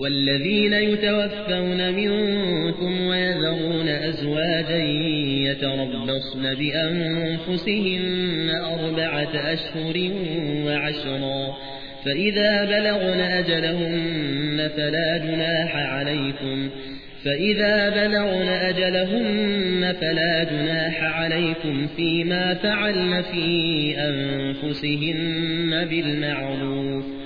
والذين يتوفون منكم ويذرون أزواجا يتربصن بأنفسهن أربعة أشهر وعشرا فإذا بلغن أجلهن فلا جناح عليكم. فإذا بلغن أجلهن فلا جناح عليكم فيما فعلن في أنفسهن بالمعروف.